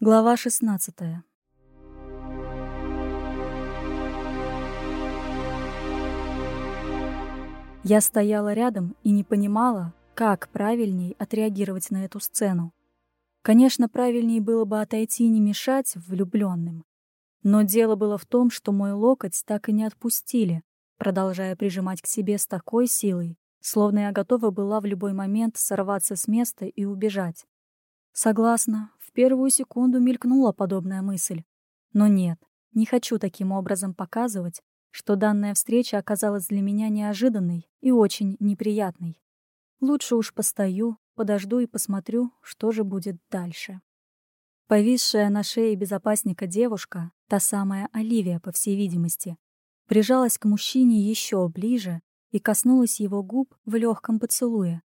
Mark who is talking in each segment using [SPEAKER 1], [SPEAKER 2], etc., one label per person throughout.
[SPEAKER 1] Глава 16 Я стояла рядом и не понимала, как правильней отреагировать на эту сцену. Конечно, правильней было бы отойти и не мешать влюбленным. Но дело было в том, что мой локоть так и не отпустили, продолжая прижимать к себе с такой силой, словно я готова была в любой момент сорваться с места и убежать. Согласна, первую секунду мелькнула подобная мысль. Но нет, не хочу таким образом показывать, что данная встреча оказалась для меня неожиданной и очень неприятной. Лучше уж постою, подожду и посмотрю, что же будет дальше. Повисшая на шее безопасника девушка, та самая Оливия, по всей видимости, прижалась к мужчине еще ближе и коснулась его губ в легком поцелуе.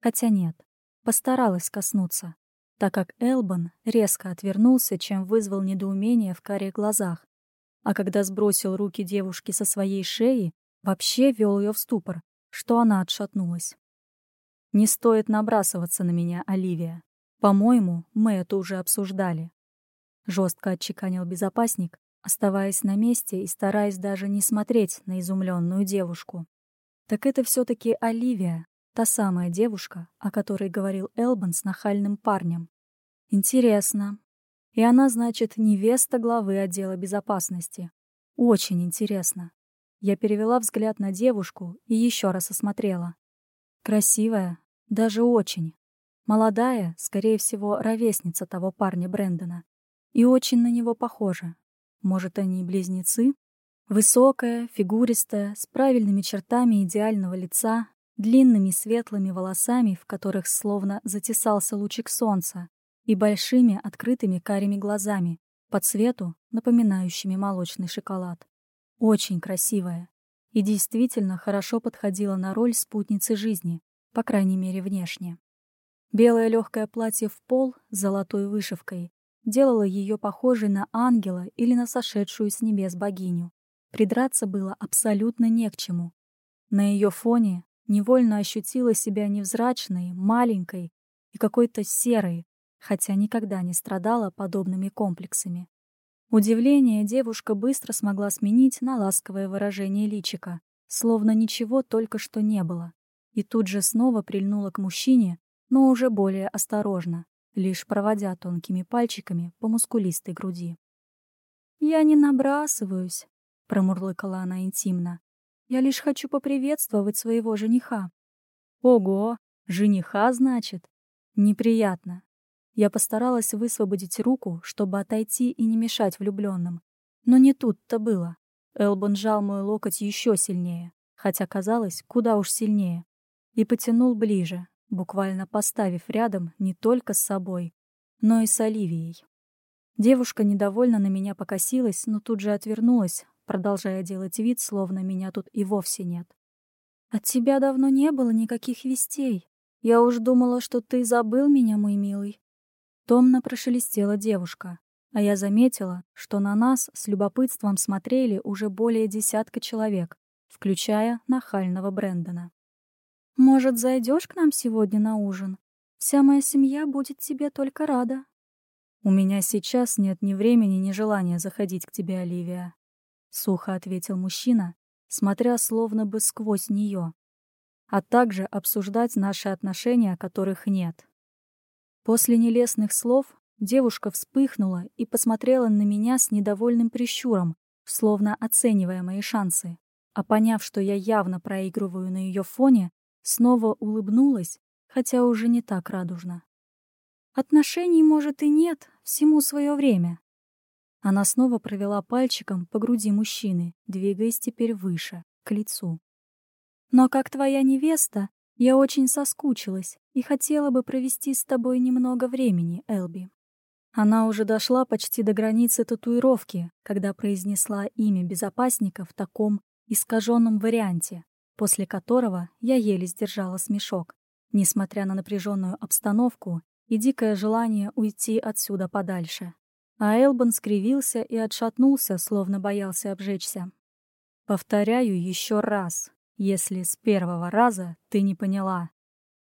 [SPEAKER 1] Хотя нет, постаралась коснуться так как Элбан резко отвернулся, чем вызвал недоумение в карих глазах, а когда сбросил руки девушки со своей шеи, вообще вел ее в ступор, что она отшатнулась. «Не стоит набрасываться на меня, Оливия. По-моему, мы это уже обсуждали». Жестко отчеканил безопасник, оставаясь на месте и стараясь даже не смотреть на изумленную девушку. Так это все-таки Оливия, та самая девушка, о которой говорил Элбан с нахальным парнем. Интересно. И она, значит, невеста главы отдела безопасности. Очень интересно. Я перевела взгляд на девушку и еще раз осмотрела. Красивая, даже очень. Молодая, скорее всего, ровесница того парня Брэндона. И очень на него похожа. Может, они близнецы? Высокая, фигуристая, с правильными чертами идеального лица, длинными светлыми волосами, в которых словно затесался лучик солнца, и большими открытыми карими глазами, по цвету напоминающими молочный шоколад. Очень красивая и действительно хорошо подходила на роль спутницы жизни, по крайней мере внешне. Белое легкое платье в пол с золотой вышивкой делало ее похожей на ангела или на сошедшую с небес богиню. Придраться было абсолютно не к чему. На ее фоне невольно ощутила себя невзрачной, маленькой и какой-то серой, хотя никогда не страдала подобными комплексами. Удивление девушка быстро смогла сменить на ласковое выражение личика, словно ничего только что не было, и тут же снова прильнула к мужчине, но уже более осторожно, лишь проводя тонкими пальчиками по мускулистой груди. «Я не набрасываюсь», — промурлыкала она интимно. «Я лишь хочу поприветствовать своего жениха». «Ого, жениха, значит? Неприятно. Я постаралась высвободить руку, чтобы отойти и не мешать влюбленным. Но не тут-то было. Элбан сжал мой локоть еще сильнее, хотя казалось, куда уж сильнее, и потянул ближе, буквально поставив рядом не только с собой, но и с Оливией. Девушка недовольно на меня покосилась, но тут же отвернулась, продолжая делать вид, словно меня тут и вовсе нет. «От тебя давно не было никаких вестей. Я уж думала, что ты забыл меня, мой милый. Томно прошелестела девушка, а я заметила, что на нас с любопытством смотрели уже более десятка человек, включая нахального Брэндона. «Может, зайдешь к нам сегодня на ужин? Вся моя семья будет тебе только рада». «У меня сейчас нет ни времени, ни желания заходить к тебе, Оливия», — сухо ответил мужчина, смотря словно бы сквозь нее, а также обсуждать наши отношения, которых нет. После нелестных слов девушка вспыхнула и посмотрела на меня с недовольным прищуром, словно оценивая мои шансы. А поняв, что я явно проигрываю на ее фоне, снова улыбнулась, хотя уже не так радужно. Отношений, может, и нет, всему свое время. Она снова провела пальчиком по груди мужчины, двигаясь теперь выше, к лицу. Но как твоя невеста, я очень соскучилась и хотела бы провести с тобой немного времени, Элби. Она уже дошла почти до границы татуировки, когда произнесла имя безопасника в таком искаженном варианте, после которого я еле сдержала смешок, несмотря на напряженную обстановку и дикое желание уйти отсюда подальше. А Элбан скривился и отшатнулся, словно боялся обжечься. Повторяю еще раз, если с первого раза ты не поняла.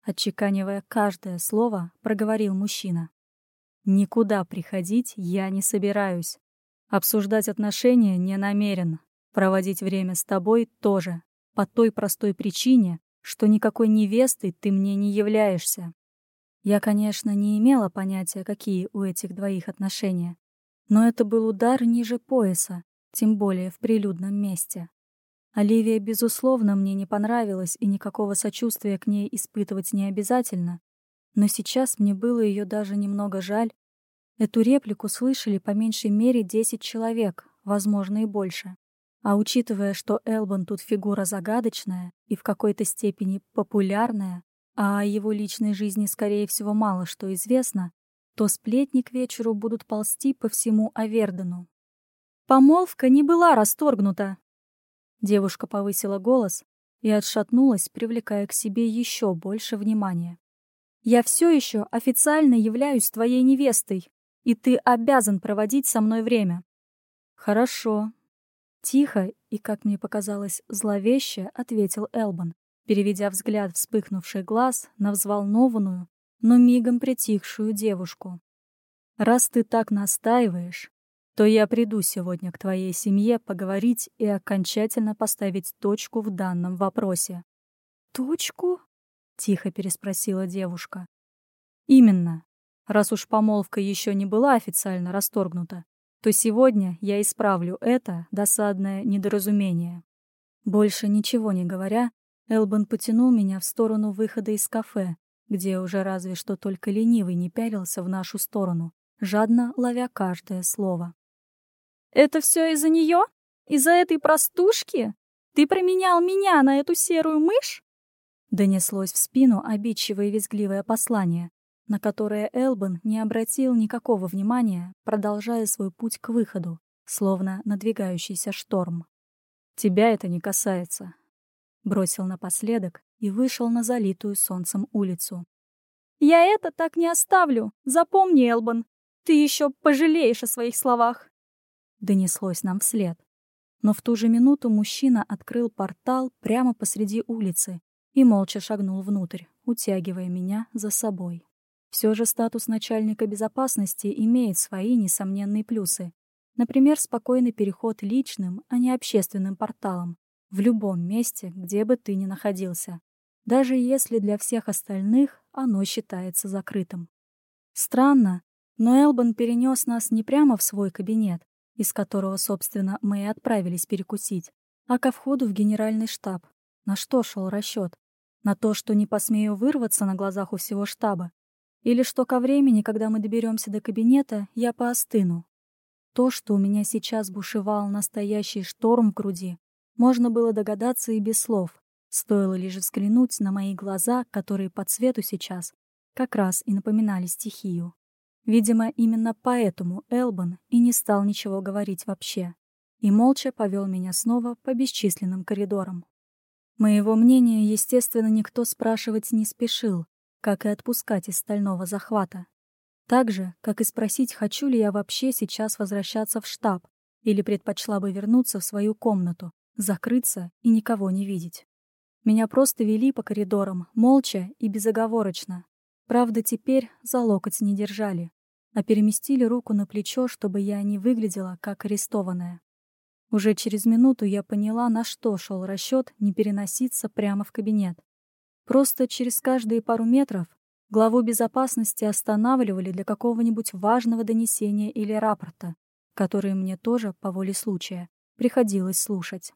[SPEAKER 1] Отчеканивая каждое слово, проговорил мужчина. Никуда приходить я не собираюсь. Обсуждать отношения не намерен. Проводить время с тобой тоже. По той простой причине, что никакой невестой ты мне не являешься. Я, конечно, не имела понятия, какие у этих двоих отношения. Но это был удар ниже пояса, тем более в прилюдном месте. Оливия, безусловно, мне не понравилась, и никакого сочувствия к ней испытывать не обязательно, но сейчас мне было ее даже немного жаль. Эту реплику слышали по меньшей мере 10 человек, возможно и больше. А учитывая, что Элбан тут фигура загадочная и в какой-то степени популярная, а о его личной жизни, скорее всего, мало что известно, то сплетни к вечеру будут ползти по всему Авердену. Помолвка не была расторгнута. Девушка повысила голос и отшатнулась, привлекая к себе еще больше внимания. Я все еще официально являюсь твоей невестой, и ты обязан проводить со мной время. Хорошо. Тихо и, как мне показалось, зловеще ответил Элбан, переведя взгляд вспыхнувший глаз на взволнованную, но мигом притихшую девушку. Раз ты так настаиваешь, то я приду сегодня к твоей семье поговорить и окончательно поставить точку в данном вопросе. Точку? — тихо переспросила девушка. «Именно. Раз уж помолвка еще не была официально расторгнута, то сегодня я исправлю это досадное недоразумение». Больше ничего не говоря, Элбан потянул меня в сторону выхода из кафе, где уже разве что только ленивый не пялился в нашу сторону, жадно ловя каждое слово. «Это все из-за нее? Из-за этой простушки? Ты променял меня на эту серую мышь?» Донеслось в спину обидчивое визгливое послание, на которое Элбан не обратил никакого внимания, продолжая свой путь к выходу, словно надвигающийся шторм. «Тебя это не касается», — бросил напоследок и вышел на залитую солнцем улицу. «Я это так не оставлю! Запомни, Элбан! Ты еще пожалеешь о своих словах!» Донеслось нам вслед. Но в ту же минуту мужчина открыл портал прямо посреди улицы и молча шагнул внутрь, утягивая меня за собой. Все же статус начальника безопасности имеет свои несомненные плюсы. Например, спокойный переход личным, а не общественным порталом, в любом месте, где бы ты ни находился, даже если для всех остальных оно считается закрытым. Странно, но Элбан перенес нас не прямо в свой кабинет, из которого, собственно, мы и отправились перекусить, а ко входу в генеральный штаб. На что шел расчет? На то, что не посмею вырваться на глазах у всего штаба? Или что ко времени, когда мы доберемся до кабинета, я поостыну? То, что у меня сейчас бушевал настоящий шторм в груди, можно было догадаться и без слов. Стоило лишь взглянуть на мои глаза, которые по цвету сейчас как раз и напоминали стихию. Видимо, именно поэтому Элбан и не стал ничего говорить вообще. И молча повел меня снова по бесчисленным коридорам. Моего мнения, естественно, никто спрашивать не спешил, как и отпускать из стального захвата. Так же, как и спросить, хочу ли я вообще сейчас возвращаться в штаб или предпочла бы вернуться в свою комнату, закрыться и никого не видеть. Меня просто вели по коридорам, молча и безоговорочно. Правда, теперь за локоть не держали, а переместили руку на плечо, чтобы я не выглядела как арестованная. Уже через минуту я поняла, на что шел расчет не переноситься прямо в кабинет. Просто через каждые пару метров главу безопасности останавливали для какого-нибудь важного донесения или рапорта, которые мне тоже, по воле случая, приходилось слушать.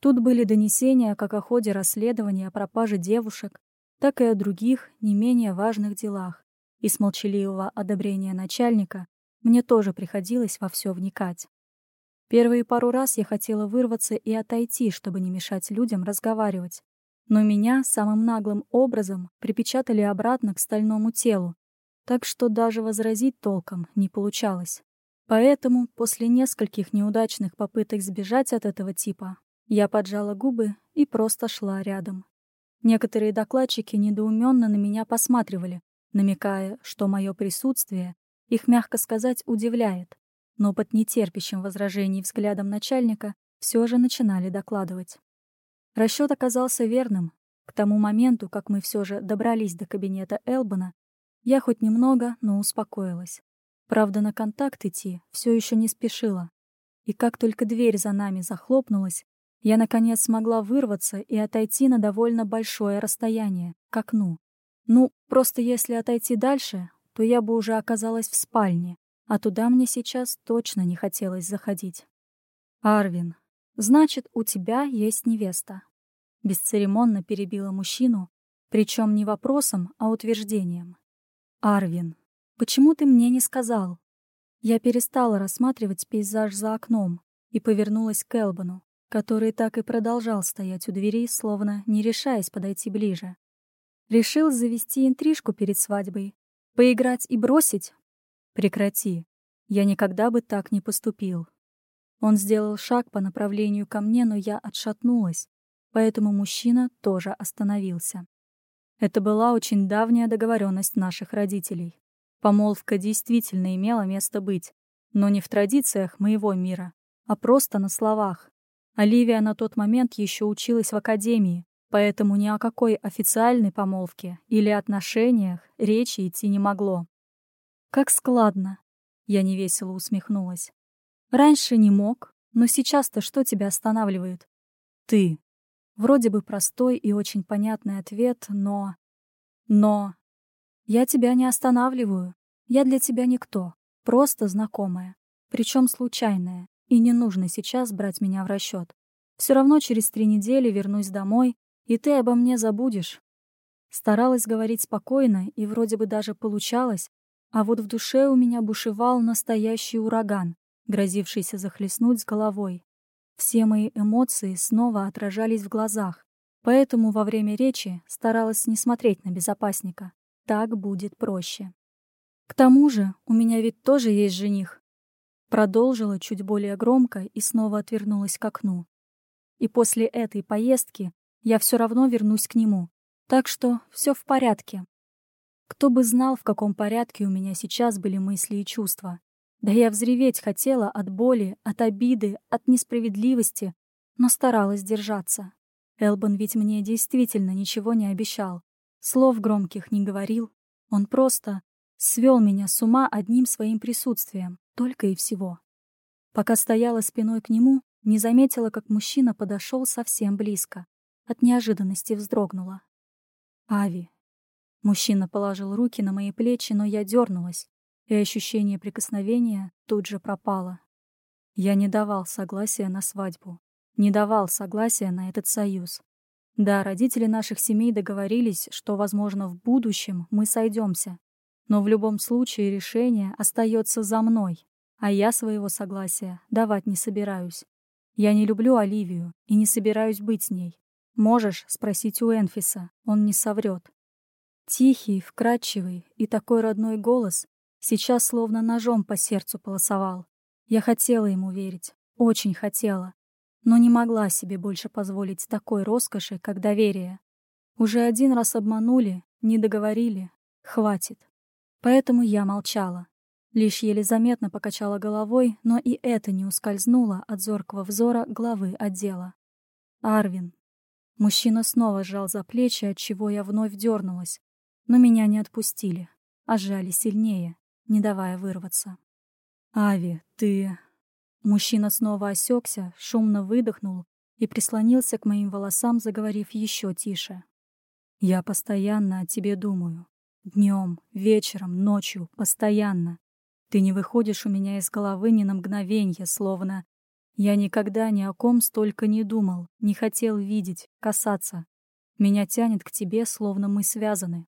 [SPEAKER 1] Тут были донесения как о ходе расследования о пропаже девушек, так и о других, не менее важных делах, и с молчаливого одобрения начальника мне тоже приходилось во все вникать. Первые пару раз я хотела вырваться и отойти, чтобы не мешать людям разговаривать. Но меня самым наглым образом припечатали обратно к стальному телу, так что даже возразить толком не получалось. Поэтому после нескольких неудачных попыток сбежать от этого типа, я поджала губы и просто шла рядом. Некоторые докладчики недоуменно на меня посматривали, намекая, что мое присутствие их, мягко сказать, удивляет но под нетерпящим возражений взглядом начальника все же начинали докладывать. Расчет оказался верным. К тому моменту, как мы все же добрались до кабинета Элбана, Я хоть немного, но успокоилась. Правда, на контакт идти все еще не спешила. И как только дверь за нами захлопнулась, я, наконец, смогла вырваться и отойти на довольно большое расстояние, к окну. Ну, просто если отойти дальше, то я бы уже оказалась в спальне, а туда мне сейчас точно не хотелось заходить. «Арвин, значит, у тебя есть невеста». Бесцеремонно перебила мужчину, причем не вопросом, а утверждением. «Арвин, почему ты мне не сказал?» Я перестала рассматривать пейзаж за окном и повернулась к Элбану, который так и продолжал стоять у двери, словно не решаясь подойти ближе. Решил завести интрижку перед свадьбой. Поиграть и бросить? Прекрати. Я никогда бы так не поступил. Он сделал шаг по направлению ко мне, но я отшатнулась, поэтому мужчина тоже остановился. Это была очень давняя договоренность наших родителей. Помолвка действительно имела место быть, но не в традициях моего мира, а просто на словах. Оливия на тот момент еще училась в академии, поэтому ни о какой официальной помолвке или отношениях речи идти не могло. «Как складно!» — я невесело усмехнулась. «Раньше не мог, но сейчас-то что тебя останавливает?» «Ты!» Вроде бы простой и очень понятный ответ, но... Но... Я тебя не останавливаю. Я для тебя никто. Просто знакомая. Причем случайная. И не нужно сейчас брать меня в расчет. Все равно через три недели вернусь домой, и ты обо мне забудешь. Старалась говорить спокойно, и вроде бы даже получалось, а вот в душе у меня бушевал настоящий ураган, грозившийся захлестнуть с головой. Все мои эмоции снова отражались в глазах, поэтому во время речи старалась не смотреть на безопасника. Так будет проще. К тому же у меня ведь тоже есть жених, Продолжила чуть более громко и снова отвернулась к окну. И после этой поездки я все равно вернусь к нему. Так что все в порядке. Кто бы знал, в каком порядке у меня сейчас были мысли и чувства. Да я взреветь хотела от боли, от обиды, от несправедливости, но старалась держаться. Элбан ведь мне действительно ничего не обещал. Слов громких не говорил. Он просто свел меня с ума одним своим присутствием. Только и всего. Пока стояла спиной к нему, не заметила, как мужчина подошел совсем близко. От неожиданности вздрогнула. «Ави». Мужчина положил руки на мои плечи, но я дернулась, и ощущение прикосновения тут же пропало. Я не давал согласия на свадьбу. Не давал согласия на этот союз. Да, родители наших семей договорились, что, возможно, в будущем мы сойдемся. Но в любом случае решение остается за мной, а я своего согласия давать не собираюсь. Я не люблю Оливию и не собираюсь быть с ней. Можешь спросить у Энфиса, он не соврет. Тихий, вкрадчивый и такой родной голос сейчас словно ножом по сердцу полосовал. Я хотела ему верить, очень хотела, но не могла себе больше позволить такой роскоши, как доверие. Уже один раз обманули, не договорили, хватит. Поэтому я молчала. Лишь еле заметно покачала головой, но и это не ускользнуло от зоркого взора главы отдела. «Арвин». Мужчина снова сжал за плечи, от чего я вновь дернулась. Но меня не отпустили, а сжали сильнее, не давая вырваться. «Ави, ты...» Мужчина снова осекся, шумно выдохнул и прислонился к моим волосам, заговорив еще тише. «Я постоянно о тебе думаю. Днем, вечером, ночью, постоянно. Ты не выходишь у меня из головы ни на мгновенье, словно... Я никогда ни о ком столько не думал, не хотел видеть, касаться. Меня тянет к тебе, словно мы связаны.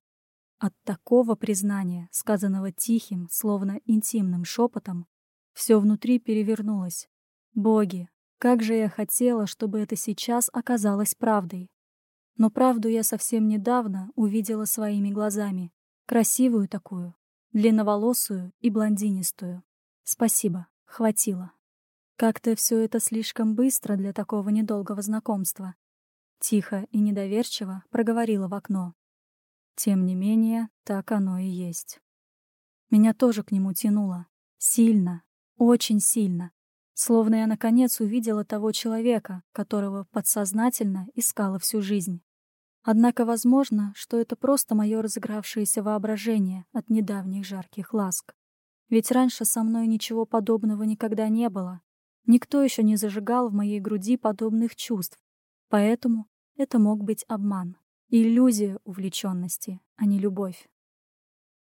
[SPEAKER 1] От такого признания, сказанного тихим, словно интимным шепотом, все внутри перевернулось. Боги, как же я хотела, чтобы это сейчас оказалось правдой. Но правду я совсем недавно увидела своими глазами. Красивую такую, длинноволосую и блондинистую. Спасибо, хватило. Как-то все это слишком быстро для такого недолгого знакомства. Тихо и недоверчиво проговорила в окно. Тем не менее, так оно и есть. Меня тоже к нему тянуло. Сильно, очень сильно. Словно я наконец увидела того человека, которого подсознательно искала всю жизнь. Однако возможно, что это просто мое разыгравшееся воображение от недавних жарких ласк. Ведь раньше со мной ничего подобного никогда не было. Никто еще не зажигал в моей груди подобных чувств. Поэтому это мог быть обман. Иллюзия увлеченности, а не любовь.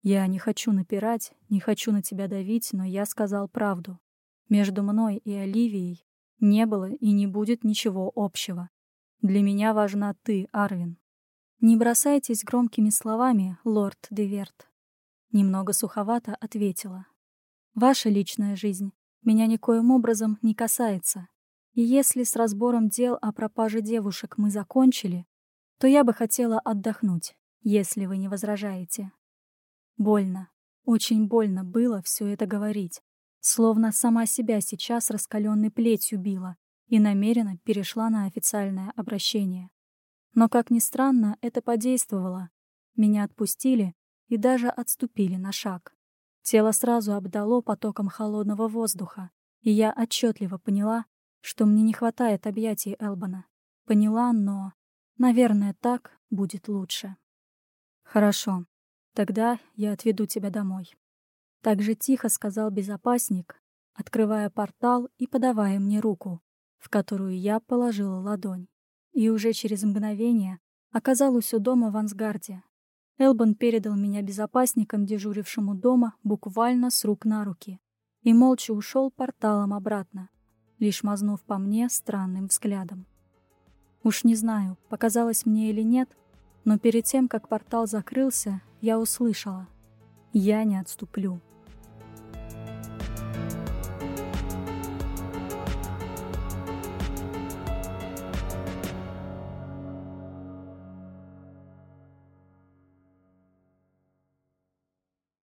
[SPEAKER 1] Я не хочу напирать, не хочу на тебя давить, но я сказал правду. Между мной и Оливией не было и не будет ничего общего. Для меня важна ты, Арвин. Не бросайтесь громкими словами, лорд Деверт. Немного суховато ответила. Ваша личная жизнь меня никоим образом не касается. И если с разбором дел о пропаже девушек мы закончили, то я бы хотела отдохнуть, если вы не возражаете. Больно, очень больно было все это говорить, словно сама себя сейчас раскаленной плетью била и намеренно перешла на официальное обращение. Но, как ни странно, это подействовало. Меня отпустили и даже отступили на шаг. Тело сразу обдало потоком холодного воздуха, и я отчетливо поняла, что мне не хватает объятий Элбана. Поняла, но, наверное, так будет лучше. Хорошо, тогда я отведу тебя домой. Так же тихо сказал безопасник, открывая портал и подавая мне руку, в которую я положила ладонь. И уже через мгновение оказалась у дома в Ансгарде, Элбан передал меня безопасникам, дежурившему дома, буквально с рук на руки, и молча ушел порталом обратно, лишь мазнув по мне странным взглядом. Уж не знаю, показалось мне или нет, но перед тем, как портал закрылся, я услышала «Я не отступлю».